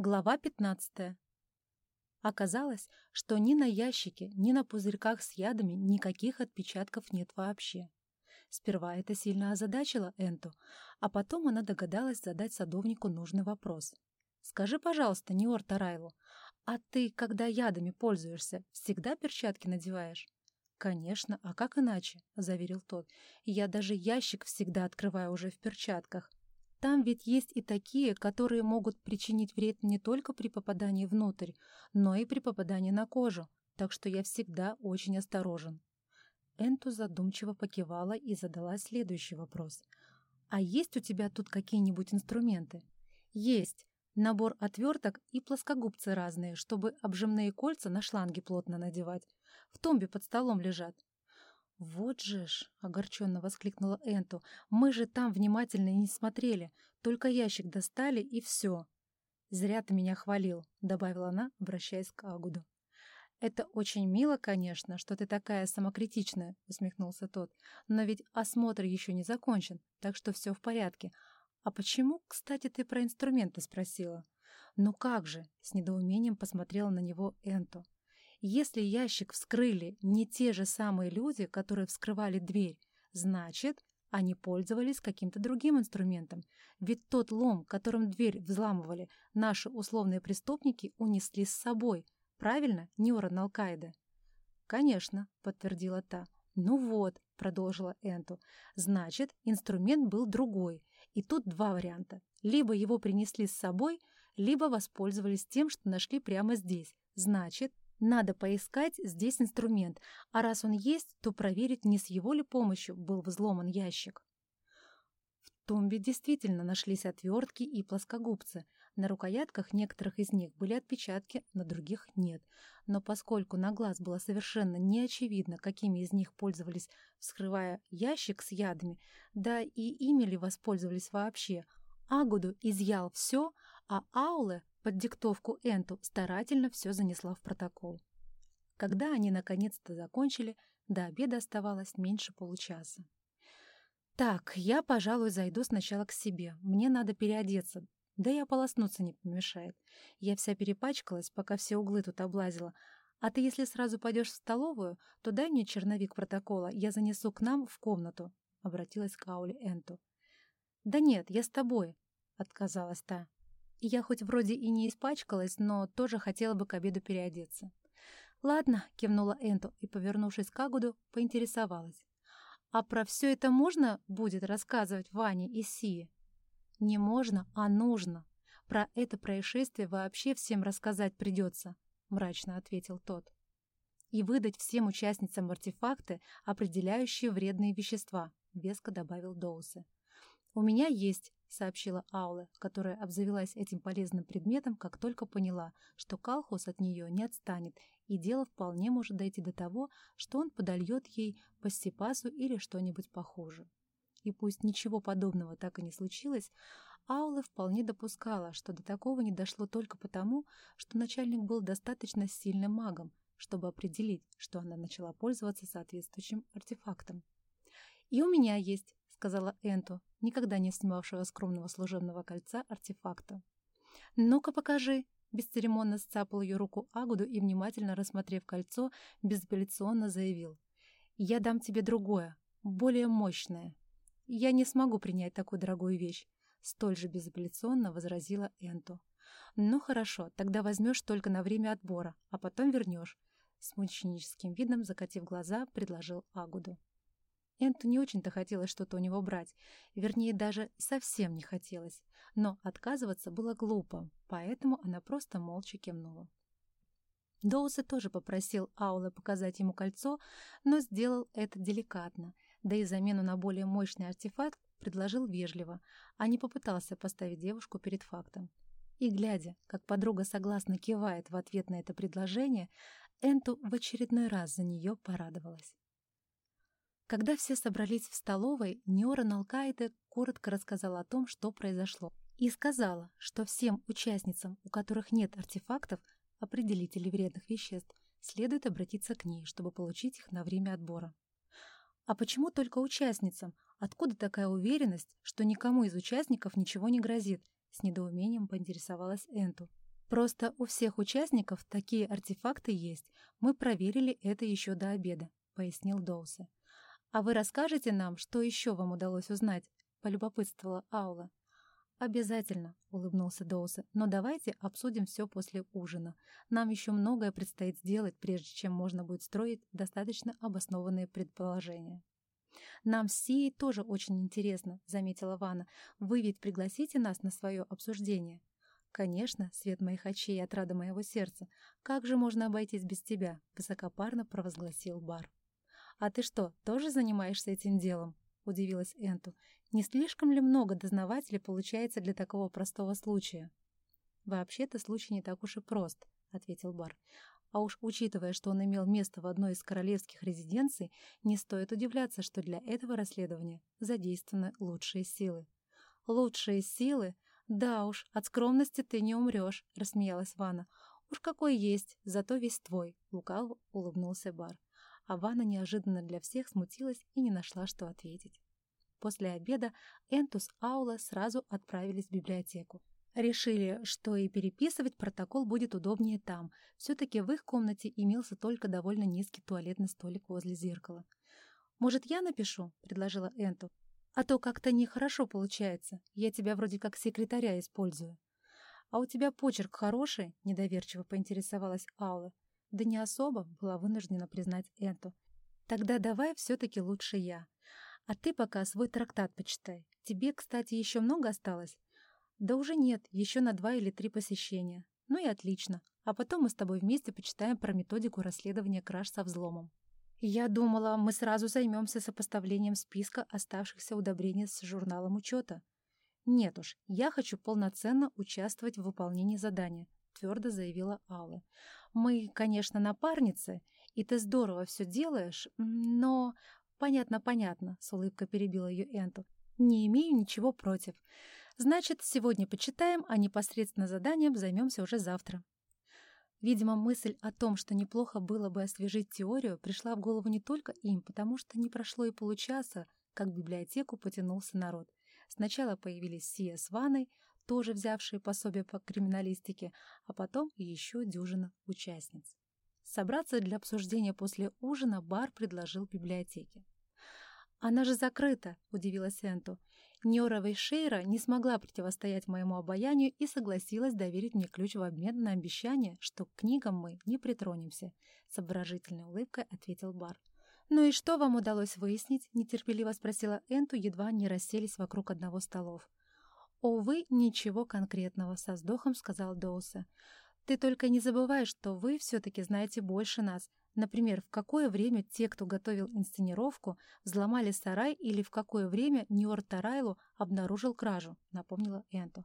Глава 15. Оказалось, что ни на ящике, ни на пузырьках с ядами никаких отпечатков нет вообще. Сперва это сильно озадачило Энту, а потом она догадалась задать садовнику нужный вопрос. «Скажи, пожалуйста, Ниор Тарайлу, а ты, когда ядами пользуешься, всегда перчатки надеваешь?» «Конечно, а как иначе?» — заверил тот. «Я даже ящик всегда открываю уже в перчатках. Там ведь есть и такие, которые могут причинить вред не только при попадании внутрь, но и при попадании на кожу, так что я всегда очень осторожен. Энту задумчиво покивала и задала следующий вопрос. «А есть у тебя тут какие-нибудь инструменты?» «Есть. Набор отверток и плоскогубцы разные, чтобы обжимные кольца на шланги плотно надевать. В тумбе под столом лежат. «Вот же ж!» — огорченно воскликнула Энту. «Мы же там внимательно не смотрели, только ящик достали и все». «Зря ты меня хвалил», — добавила она, обращаясь к Агуду. «Это очень мило, конечно, что ты такая самокритичная», — усмехнулся тот. «Но ведь осмотр еще не закончен, так что все в порядке. А почему, кстати, ты про инструменты спросила?» «Ну как же?» — с недоумением посмотрела на него Энту. Если ящик вскрыли не те же самые люди, которые вскрывали дверь, значит, они пользовались каким-то другим инструментом. Ведь тот лом, которым дверь взламывали, наши условные преступники унесли с собой. Правильно, Нюра Налкаида? «Конечно», — подтвердила та. «Ну вот», — продолжила Энту, — «значит, инструмент был другой. И тут два варианта. Либо его принесли с собой, либо воспользовались тем, что нашли прямо здесь. Значит, надо поискать здесь инструмент, а раз он есть, то проверить, не с его ли помощью был взломан ящик. В тумбе действительно нашлись отвертки и плоскогубцы. На рукоятках некоторых из них были отпечатки, на других нет. Но поскольку на глаз было совершенно не очевидно, какими из них пользовались, вскрывая ящик с ядами, да и ими ли воспользовались вообще, Агуду изъял все, а Ауле под диктовку Энту старательно все занесла в протокол. Когда они наконец-то закончили, до обеда оставалось меньше получаса. «Так, я, пожалуй, зайду сначала к себе. Мне надо переодеться. Да и ополоснуться не помешает. Я вся перепачкалась, пока все углы тут облазила. А ты, если сразу пойдешь в столовую, то дай мне черновик протокола, я занесу к нам в комнату», — обратилась к Ауле Энту. «Да нет, я с тобой», — отказалась та. Я хоть вроде и не испачкалась, но тоже хотела бы к обеду переодеться. «Ладно», — кивнула Энту и, повернувшись к Агуду, поинтересовалась. «А про все это можно будет рассказывать Ване и Сие?» «Не можно, а нужно. Про это происшествие вообще всем рассказать придется», — мрачно ответил тот. «И выдать всем участницам артефакты, определяющие вредные вещества», — веско добавил Доусы. «У меня есть — сообщила Аула, которая обзавелась этим полезным предметом, как только поняла, что Калхус от нее не отстанет, и дело вполне может дойти до того, что он подольет ей пастипасу или что-нибудь похуже. И пусть ничего подобного так и не случилось, Аула вполне допускала, что до такого не дошло только потому, что начальник был достаточно сильным магом, чтобы определить, что она начала пользоваться соответствующим артефактом. «И у меня есть», — сказала Энту, никогда не снимавшего скромного служебного кольца артефакта. «Ну-ка покажи!» — бесцеремонно сцапал ее руку Агуду и, внимательно рассмотрев кольцо, безапелляционно заявил. «Я дам тебе другое, более мощное. Я не смогу принять такую дорогую вещь», — столь же безапелляционно возразила Энту. «Ну хорошо, тогда возьмешь только на время отбора, а потом вернешь», — с мученическим видом, закатив глаза, предложил Агуду. Энту не очень-то хотелось что-то у него брать, вернее, даже совсем не хотелось, но отказываться было глупо, поэтому она просто молча кивнула. Доусы тоже попросил Аула показать ему кольцо, но сделал это деликатно, да и замену на более мощный артефакт предложил вежливо, а не попытался поставить девушку перед фактом. И глядя, как подруга согласно кивает в ответ на это предложение, Энту в очередной раз за нее порадовалась. Когда все собрались в столовой, Ниора Налкаиде коротко рассказала о том, что произошло, и сказала, что всем участницам, у которых нет артефактов, определителей вредных веществ, следует обратиться к ней, чтобы получить их на время отбора. А почему только участницам? Откуда такая уверенность, что никому из участников ничего не грозит? С недоумением поинтересовалась Энту. Просто у всех участников такие артефакты есть. Мы проверили это еще до обеда», — пояснил Доусе. «А вы расскажете нам, что еще вам удалось узнать?» — полюбопытствовала Аула. «Обязательно», — улыбнулся Доусе, — «но давайте обсудим все после ужина. Нам еще многое предстоит сделать, прежде чем можно будет строить достаточно обоснованные предположения». «Нам с Сией тоже очень интересно», — заметила Вана. «Вы ведь пригласите нас на свое обсуждение?» «Конечно, свет моих очей и отрада моего сердца. Как же можно обойтись без тебя?» — высокопарно провозгласил Бар. «А ты что, тоже занимаешься этим делом?» — удивилась Энту. Не слишком ли много дознавателей получается для такого простого случая? «Вообще-то случай не так уж и прост», — ответил Бар. «А уж учитывая, что он имел место в одной из королевских резиденций, не стоит удивляться, что для этого расследования задействованы лучшие силы». «Лучшие силы? Да уж, от скромности ты не умрешь», — рассмеялась Вана. «Уж какой есть, зато весь твой», — лукаво улыбнулся Бар. А Вана неожиданно для всех смутилась и не нашла, что ответить. После обеда Энтус Аула сразу отправились в библиотеку. Решили, что и переписывать протокол будет удобнее там. Все-таки в их комнате имелся только довольно низкий туалетный столик возле зеркала. «Может, я напишу?» — предложила Энту. «А то как-то нехорошо получается. Я тебя вроде как секретаря использую». «А у тебя почерк хороший?» — недоверчиво поинтересовалась Аула. Да не особо, была вынуждена признать Энту. «Тогда давай все-таки лучше я. А ты пока свой трактат почитай. Тебе, кстати, еще много осталось? Да уже нет, еще на два или три посещения. Ну и отлично. А потом мы с тобой вместе почитаем про методику расследования краж со взломом. Я думала, мы сразу займемся сопоставлением списка оставшихся удобрений с журналом учета. Нет уж, я хочу полноценно участвовать в выполнении задания, твердо заявила Алла. Мы, конечно, напарницы, и ты здорово все делаешь, но «Понятно, понятно», — с улыбкой перебила ее Энту. «Не имею ничего против. Значит, сегодня почитаем, а непосредственно заданием займемся уже завтра». Видимо, мысль о том, что неплохо было бы освежить теорию, пришла в голову не только им, потому что не прошло и получаса, как в библиотеку потянулся народ. Сначала появились Сия с Ваной, тоже взявшие пособие по криминалистике, а потом еще дюжина участниц. Собраться для обсуждения после ужина бар предложил библиотеке. «Она же закрыта», — удивилась Энту. Нёрова Шейра не смогла противостоять моему обаянию и согласилась доверить мне ключ в обмен на обещание, что к книгам мы не притронемся. С обворожительной улыбкой ответил Бар. «Ну и что вам удалось выяснить?» — нетерпеливо спросила Энту, едва не расселись вокруг одного столов. «Увы, ничего конкретного», — со вздохом сказал Доуса. Ты только не забывай, что вы все-таки знаете больше нас. Например, в какое время те, кто готовил инсценировку, взломали сарай или в какое время Ниор Тарайлу обнаружил кражу, напомнила Энту.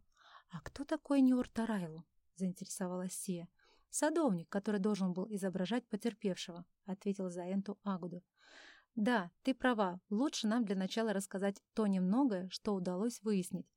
«А кто такой Ниор Тарайлу?» — заинтересовалась Сия. «Садовник, который должен был изображать потерпевшего», — ответил за Энту Агуду. «Да, ты права. Лучше нам для начала рассказать то немногое, что удалось выяснить.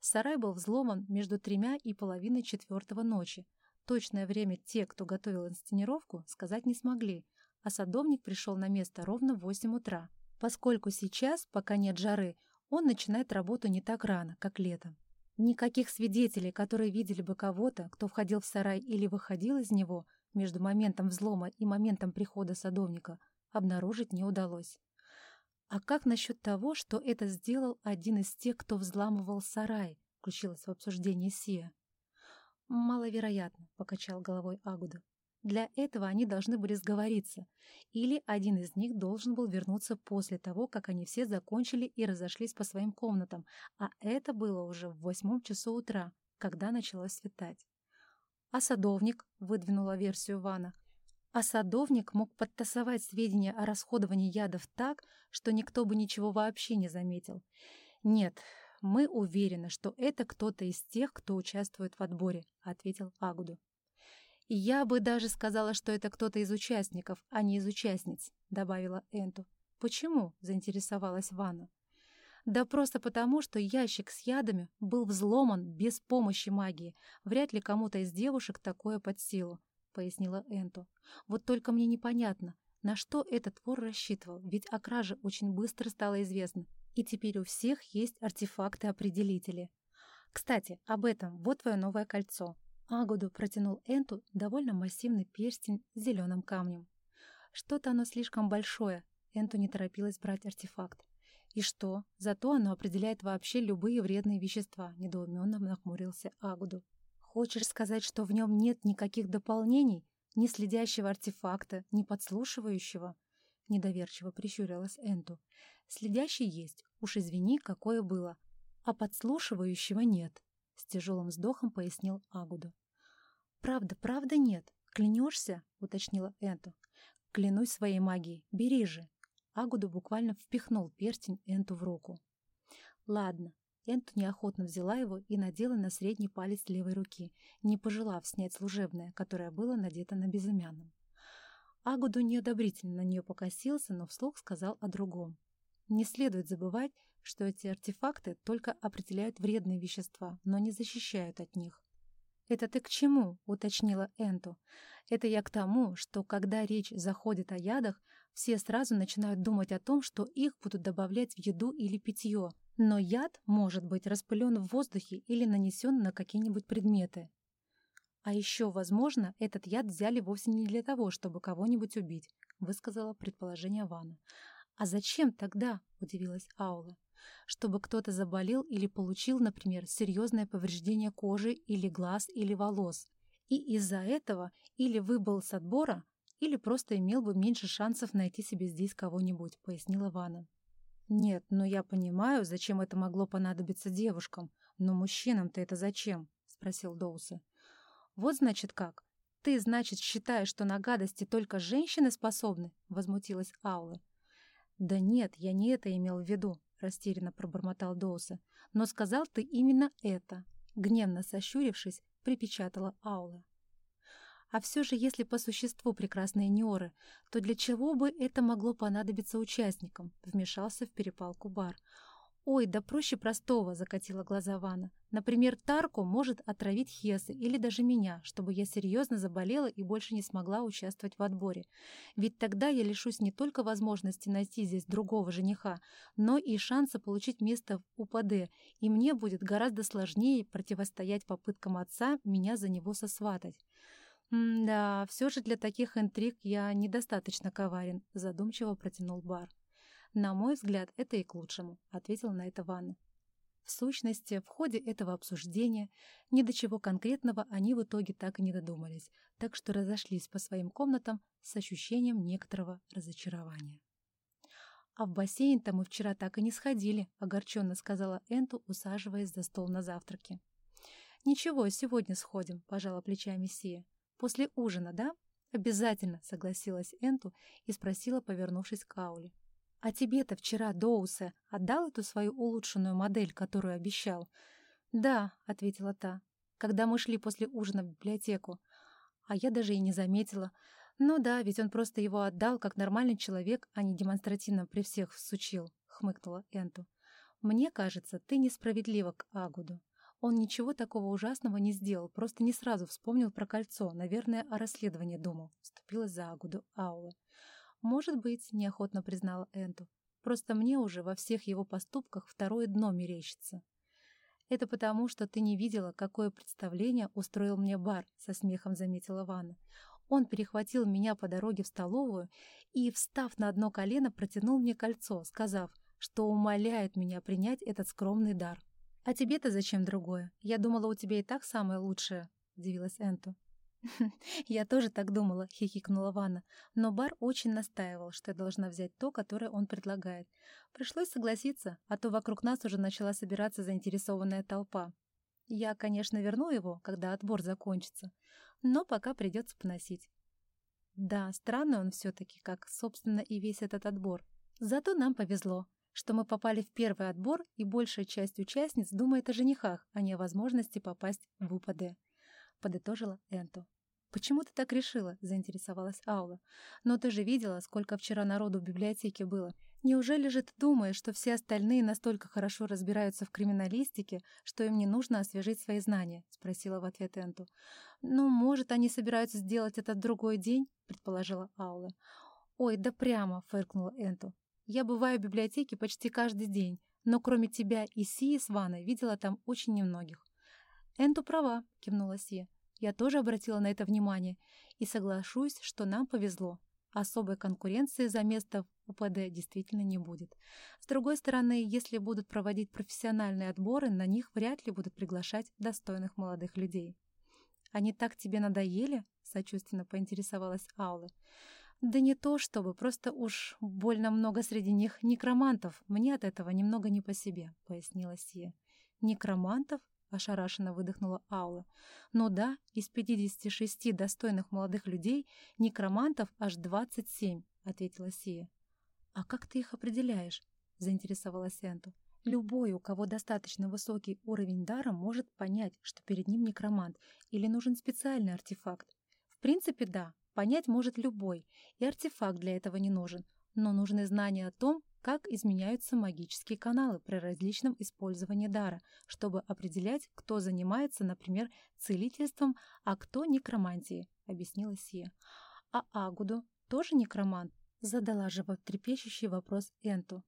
Сарай был взломан между тремя и половиной четвертого ночи. Точное время те, кто готовил инсценировку, сказать не смогли, а садовник пришел на место ровно в 8 утра, поскольку сейчас, пока нет жары, он начинает работу не так рано, как летом. Никаких свидетелей, которые видели бы кого-то, кто входил в сарай или выходил из него между моментом взлома и моментом прихода садовника, обнаружить не удалось. А как насчет того, что это сделал один из тех, кто взламывал сарай, включилась в обсуждение Сия. «Маловероятно», — покачал головой Агуда. «Для этого они должны были сговориться, или один из них должен был вернуться после того, как они все закончили и разошлись по своим комнатам, а это было уже в восьмом часу утра, когда началось светать. «А садовник?» — выдвинула версию Вана. А садовник мог подтасовать сведения о расходовании ядов так, что никто бы ничего вообще не заметил. Нет, «Мы уверены, что это кто-то из тех, кто участвует в отборе», — ответил Агуду. «Я бы даже сказала, что это кто-то из участников, а не из участниц», — добавила Энту. «Почему?» — заинтересовалась Ванна. «Да просто потому, что ящик с ядами был взломан без помощи магии. Вряд ли кому-то из девушек такое под силу», — пояснила Энту. «Вот только мне непонятно, на что этот вор рассчитывал, ведь о краже очень быстро стало известно, и теперь у всех есть артефакты-определители. Кстати, об этом. Вот твое новое кольцо. Агуду протянул Энту довольно массивный перстень с зеленым камнем. Что-то оно слишком большое, Энту не торопилась брать артефакт. «И что? Зато оно определяет вообще любые вредные вещества», — недоуменно нахмурился Агуду. «Хочешь сказать, что в нем нет никаких дополнений? Ни следящего артефакта, ни подслушивающего?» Недоверчиво прищурилась Энту. «Следящий есть, уж извини, какое было. А подслушивающего нет», — с тяжелым вздохом пояснил Агуду. «Правда, правда нет. Клянешься?» — уточнила Энту. «Клянусь своей магией. Бери же». Агуду буквально впихнул перстень Энту в руку. «Ладно». Энту неохотно взяла его и надела на средний палец левой руки, не пожелав снять служебное, которое было надето на безымянном. Агуду неодобрительно на нее покосился, но вслух сказал о другом. Не следует забывать, что эти артефакты только определяют вредные вещества, но не защищают от них. «Это ты к чему?» — уточнила Энту. «Это я к тому, что когда речь заходит о ядах, все сразу начинают думать о том, что их будут добавлять в еду или питье. Но яд может быть распылен в воздухе или нанесен на какие-нибудь предметы. А еще, возможно, этот яд взяли вовсе не для того, чтобы кого-нибудь убить», — высказала предположение Вана. «А зачем тогда?» — удивилась Аула чтобы кто-то заболел или получил, например, серьезное повреждение кожи или глаз или волос, и из-за этого или выбыл с отбора, или просто имел бы меньше шансов найти себе здесь кого-нибудь, пояснила Вана. Нет, но я понимаю, зачем это могло понадобиться девушкам, но мужчинам-то это зачем? спросил Доуса. Вот значит как. Ты, значит, считаешь, что на гадости только женщины способны? возмутилась Аула. Да нет, я не это имел в виду, растерянно пробормотал Доуса. «Но сказал ты именно это!» Гневно сощурившись, припечатала Аула. А все же, если по существу прекрасные Неоры, то для чего бы это могло понадобиться участникам? Вмешался в перепалку Бар. «Ой, да проще простого», — закатила глаза Вана. «Например, Тарку может отравить Хесы или даже меня, чтобы я серьезно заболела и больше не смогла участвовать в отборе. Ведь тогда я лишусь не только возможности найти здесь другого жениха, но и шанса получить место в УПД, и мне будет гораздо сложнее противостоять попыткам отца меня за него сосватать». «Да, все же для таких интриг я недостаточно коварен», — задумчиво протянул Бар. «На мой взгляд, это и к лучшему», — ответил на это Ванна. В сущности, в ходе этого обсуждения ни до чего конкретного они в итоге так и не додумались, так что разошлись по своим комнатам с ощущением некоторого разочарования. «А в бассейн-то мы вчера так и не сходили», — огорченно сказала Энту, усаживаясь за стол на завтраке. «Ничего, сегодня сходим», — пожала плечами Сия. «После ужина, да?» «Обязательно», — согласилась Энту и спросила, повернувшись к Ауле. «А тебе-то вчера Доусе отдал эту свою улучшенную модель, которую обещал?» «Да», — ответила та, — «когда мы шли после ужина в библиотеку. А я даже и не заметила. Ну да, ведь он просто его отдал, как нормальный человек, а не демонстративно при всех всучил», — хмыкнула Энту. «Мне кажется, ты несправедлива к Агуду. Он ничего такого ужасного не сделал, просто не сразу вспомнил про кольцо, наверное, о расследовании думал», — вступила за Агуду Аула. «Может быть», — неохотно признала Энту. «Просто мне уже во всех его поступках второе дно мерещится». «Это потому, что ты не видела, какое представление устроил мне бар», — со смехом заметила Ванна. Он перехватил меня по дороге в столовую и, встав на одно колено, протянул мне кольцо, сказав, что умоляет меня принять этот скромный дар. «А тебе-то зачем другое? Я думала, у тебя и так самое лучшее», — удивилась Энту. «Я тоже так думала», — хихикнула Ванна. «Но Бар очень настаивал, что я должна взять то, которое он предлагает. Пришлось согласиться, а то вокруг нас уже начала собираться заинтересованная толпа. Я, конечно, верну его, когда отбор закончится, но пока придется поносить». Да, странный он все-таки, как, собственно, и весь этот отбор. Зато нам повезло, что мы попали в первый отбор, и большая часть участниц думает о женихах, а не о возможности попасть в УПД подытожила Энту. «Почему ты так решила?» — заинтересовалась Аула. «Но ты же видела, сколько вчера народу в библиотеке было. Неужели же ты думаешь, что все остальные настолько хорошо разбираются в криминалистике, что им не нужно освежить свои знания?» — спросила в ответ Энту. «Ну, может, они собираются сделать это другой день?» — предположила Аула. «Ой, да прямо!» — фыркнула Энту. «Я бываю в библиотеке почти каждый день, но кроме тебя и Сии с Ваной видела там очень немногих». «Энту права», — кивнула Сия. Я тоже обратила на это внимание и соглашусь, что нам повезло. Особой конкуренции за место в УПД действительно не будет. С другой стороны, если будут проводить профессиональные отборы, на них вряд ли будут приглашать достойных молодых людей. «Они так тебе надоели?» — сочувственно поинтересовалась Аула. «Да не то чтобы, просто уж больно много среди них некромантов. Мне от этого немного не по себе», — пояснила Сия. «Некромантов?» — ошарашенно выдохнула Аула. «Ну да, из 56 достойных молодых людей некромантов аж 27», — ответила Сия. «А как ты их определяешь?» — заинтересовалась Энту. Любой, у кого достаточно высокий уровень дара, может понять, что перед ним некромант или нужен специальный артефакт. В принципе, да, понять может любой, и артефакт для этого не нужен, но нужны знания о том, как изменяются магические каналы при различном использовании дара, чтобы определять, кто занимается, например, целительством, а кто некромантией, объяснила Сия. А Агуду тоже некромант? Задала животрепещущий вопрос Энту.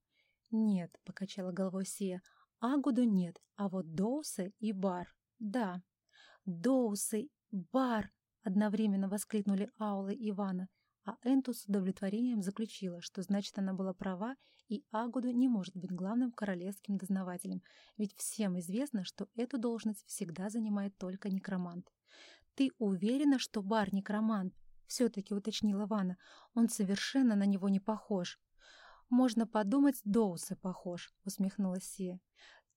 «Нет», — покачала головой Сия, — «Агуду нет, а вот Доусы и Бар, да». «Доусы, Бар!» — одновременно воскликнули Аула и Ивана, а Энту с удовлетворением заключила, что значит она была права, и Агуду не может быть главным королевским дознавателем, ведь всем известно, что эту должность всегда занимает только некромант. «Ты уверена, что Бар некромант?» — все-таки уточнила Вана. «Он совершенно на него не похож». «Можно подумать, Доусы похож», — усмехнулась Сия.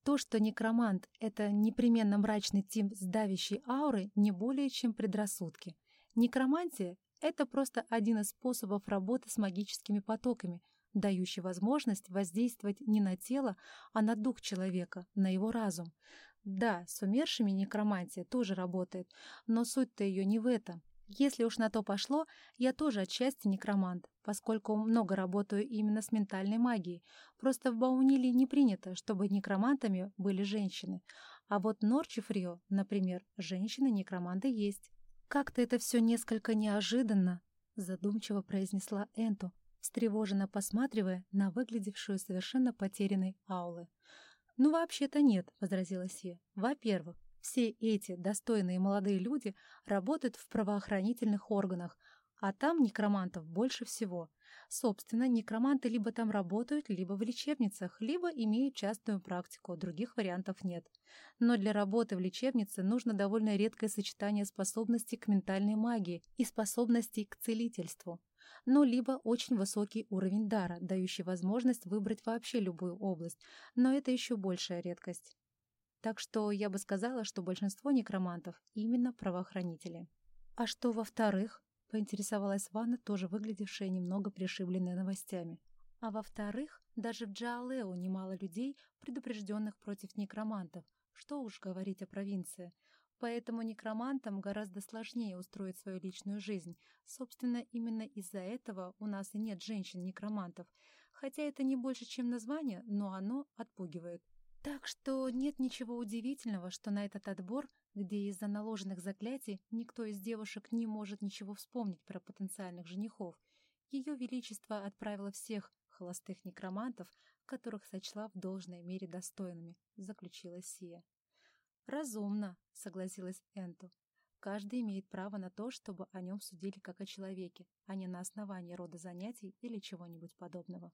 То, что некромант — это непременно мрачный тип с давящей аурой, не более чем предрассудки. Некромантия — это просто один из способов работы с магическими потоками, дающий возможность воздействовать не на тело, а на дух человека, на его разум. Да, с умершими некромантия тоже работает, но суть-то ее не в этом. Если уж на то пошло, я тоже отчасти некромант, поскольку много работаю именно с ментальной магией. Просто в Бауниле не принято, чтобы некромантами были женщины. А вот Норчифрио, например, женщины-некроманты есть. «Как-то это все несколько неожиданно», — задумчиво произнесла Энту, встревоженно посматривая на выглядевшую совершенно потерянной аулы. «Ну, вообще-то нет», — возразила Сия. «Во-первых, все эти достойные молодые люди работают в правоохранительных органах, а там некромантов больше всего. Собственно, некроманты либо там работают, либо в лечебницах, либо имеют частную практику, других вариантов нет. Но для работы в лечебнице нужно довольно редкое сочетание способностей к ментальной магии и способностей к целительству. Ну, либо очень высокий уровень дара, дающий возможность выбрать вообще любую область, но это еще большая редкость. Так что я бы сказала, что большинство некромантов именно правоохранители. А что во-вторых? Поинтересовалась Ванна, тоже выглядевшая немного пришибленной новостями. А во-вторых, даже в Джаалео немало людей, предупрежденных против некромантов. Что уж говорить о провинции. Поэтому некромантам гораздо сложнее устроить свою личную жизнь. Собственно, именно из-за этого у нас и нет женщин-некромантов. Хотя это не больше, чем название, но оно отпугивает. Так что нет ничего удивительного, что на этот отбор, где из-за наложенных заклятий никто из девушек не может ничего вспомнить про потенциальных женихов, ее Величество отправило всех холостых некромантов, которых сочла в должной мере достойными, заключила Сия. «Разумно», — согласилась Энту. «Каждый имеет право на то, чтобы о нем судили как о человеке, а не на основании рода занятий или чего-нибудь подобного».